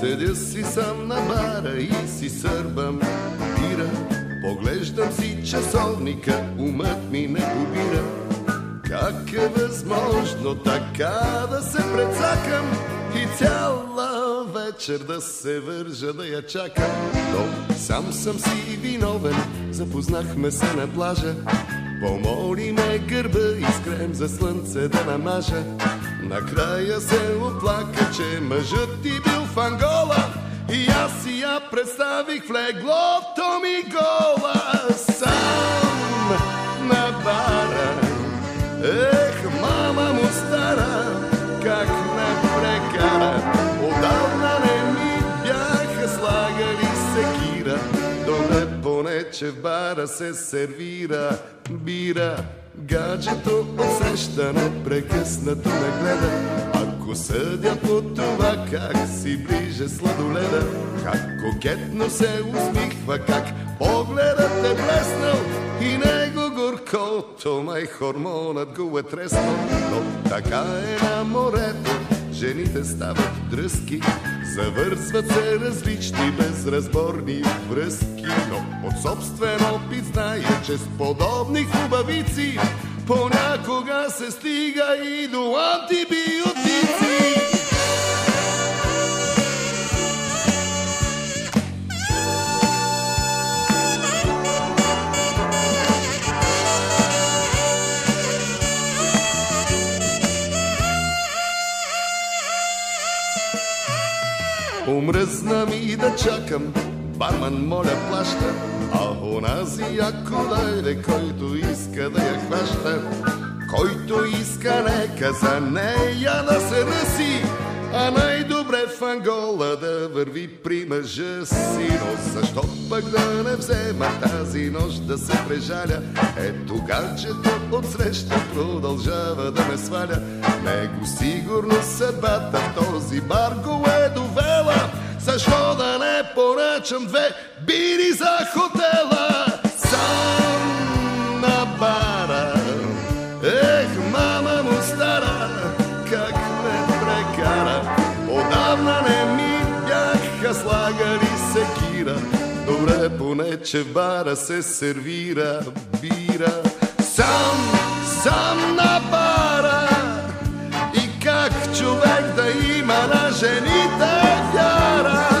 Седя си сам на бара и си сърбам бира. Поглеждам си часовника, умът ми не побира. Как е възможно така да се прецакам и цяла вечер да се вържа да я чакам? Но сам съм си виновен, запознахме се на плажа. Помоли ме гърба, искрем за слънце да намажа. Накрая се оплака, че мъжът ти бил в Ангола. И аз си я представих в леглото ми гола. Сам на бара. Ех, мама му стара, как ме прекара Отдавна не ми бяха слагали секира. Добре поне, че в бара се сервира бира Гаджето усеща непрекъснато ме гледа Ако съдя по това как си ближе сладоледа Как кокетно се усмихва, как погледът е блеснал И него горкото май хормонът го е треснал. Но така е на морето, жените стават дръзки Завързват се различни безразборни връзки Но от собствен опит зная, че с подобни хубавици Понякога се стига и до антибиотици Умръзна ми да чакам, барман моля плаща, а онази яко дойде, който иска да я хваща. Който иска нека за нея да се ръси, а в Ангола да върви при мъжа си. Но защо пък да не взема тази нощ да се прежаля? Ето гаджето отсреща продължава да ме сваля. Него сигурно съдбата в този бар го е довела. Защо да не поръчам две бири за хотела? Сам на бара. Ех, мама бяха слагали секира. Добре поне, че бара се сервира бира. Сам, сам на бара. И как човек да има на жените вяра?